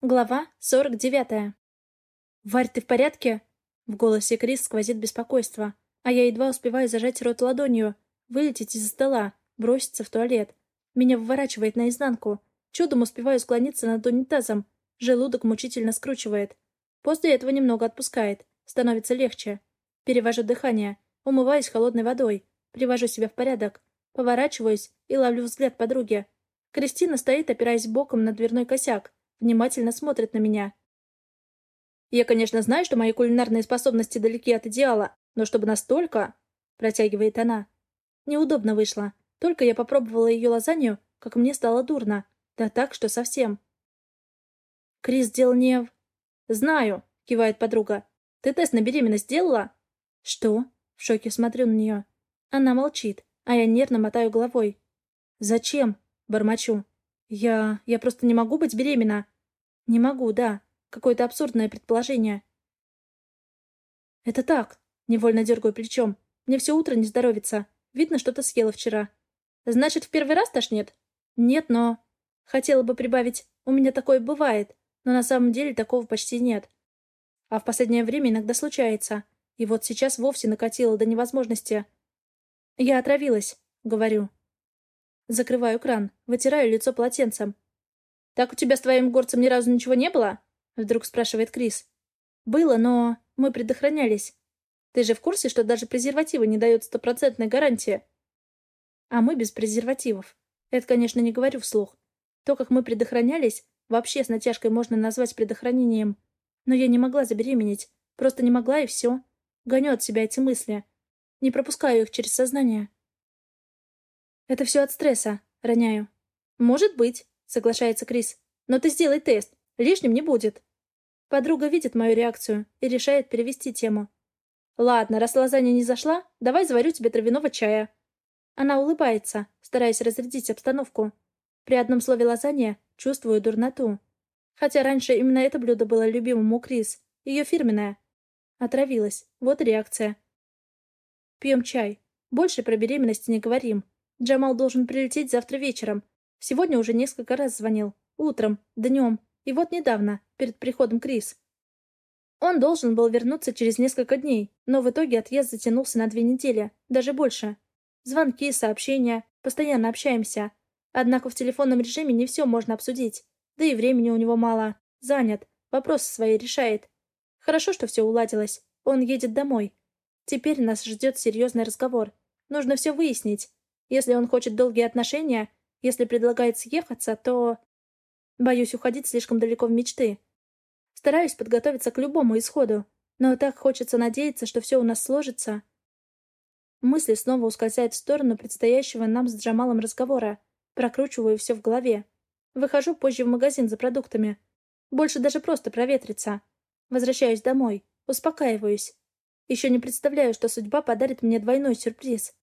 Глава 49. «Варь, ты в порядке?» В голосе Крис сквозит беспокойство, а я едва успеваю зажать рот ладонью, вылететь из-за стола, броситься в туалет. Меня выворачивает наизнанку. Чудом успеваю склониться над унитазом. Желудок мучительно скручивает. После этого немного отпускает. Становится легче. Перевожу дыхание. Умываюсь холодной водой. Привожу себя в порядок. Поворачиваюсь и ловлю взгляд подруги. Кристина стоит, опираясь боком на дверной косяк внимательно смотрит на меня. Я, конечно, знаю, что мои кулинарные способности далеки от идеала, но чтобы настолько... Протягивает она. Неудобно вышло. Только я попробовала ее лазанью, как мне стало дурно. Да так, что совсем. Крис сделал не... Знаю, кивает подруга. Ты тест на беременность сделала? Что? В шоке смотрю на нее. Она молчит, а я нервно мотаю головой. Зачем? Бормочу. «Я... я просто не могу быть беременна». «Не могу, да. Какое-то абсурдное предположение». «Это так», — невольно дергаю плечом. «Мне все утро не здоровится. Видно, что-то съела вчера». «Значит, в первый раз тошнит?» «Нет, но...» «Хотела бы прибавить. У меня такое бывает, но на самом деле такого почти нет. А в последнее время иногда случается. И вот сейчас вовсе накатило до невозможности. Я отравилась, говорю. Закрываю кран, вытираю лицо полотенцем. «Так у тебя с твоим горцем ни разу ничего не было?» Вдруг спрашивает Крис. «Было, но мы предохранялись. Ты же в курсе, что даже презервативы не дают стопроцентной гарантии?» «А мы без презервативов. Это, конечно, не говорю вслух. То, как мы предохранялись, вообще с натяжкой можно назвать предохранением. Но я не могла забеременеть. Просто не могла, и все. Гоню от себя эти мысли. Не пропускаю их через сознание. «Это все от стресса», — роняю. «Может быть», — соглашается Крис. «Но ты сделай тест. Лишним не будет». Подруга видит мою реакцию и решает перевести тему. «Ладно, раз лазанья не зашла, давай заварю тебе травяного чая». Она улыбается, стараясь разрядить обстановку. При одном слове лазанья чувствую дурноту. Хотя раньше именно это блюдо было любимым у Крис, ее фирменное. Отравилась. Вот реакция. Пьем чай. Больше про беременность не говорим. Джамал должен прилететь завтра вечером. Сегодня уже несколько раз звонил. Утром, днем. И вот недавно, перед приходом Крис. Он должен был вернуться через несколько дней, но в итоге отъезд затянулся на две недели, даже больше. Звонки, сообщения, постоянно общаемся. Однако в телефонном режиме не все можно обсудить. Да и времени у него мало. Занят. Вопросы свои решает. Хорошо, что все уладилось. Он едет домой. Теперь нас ждет серьезный разговор. Нужно все выяснить. Если он хочет долгие отношения, если предлагает съехаться, то... Боюсь уходить слишком далеко в мечты. Стараюсь подготовиться к любому исходу, но так хочется надеяться, что все у нас сложится. Мысли снова ускользают в сторону предстоящего нам с Джамалом разговора. Прокручиваю все в голове. Выхожу позже в магазин за продуктами. Больше даже просто проветриться. Возвращаюсь домой. Успокаиваюсь. Еще не представляю, что судьба подарит мне двойной сюрприз.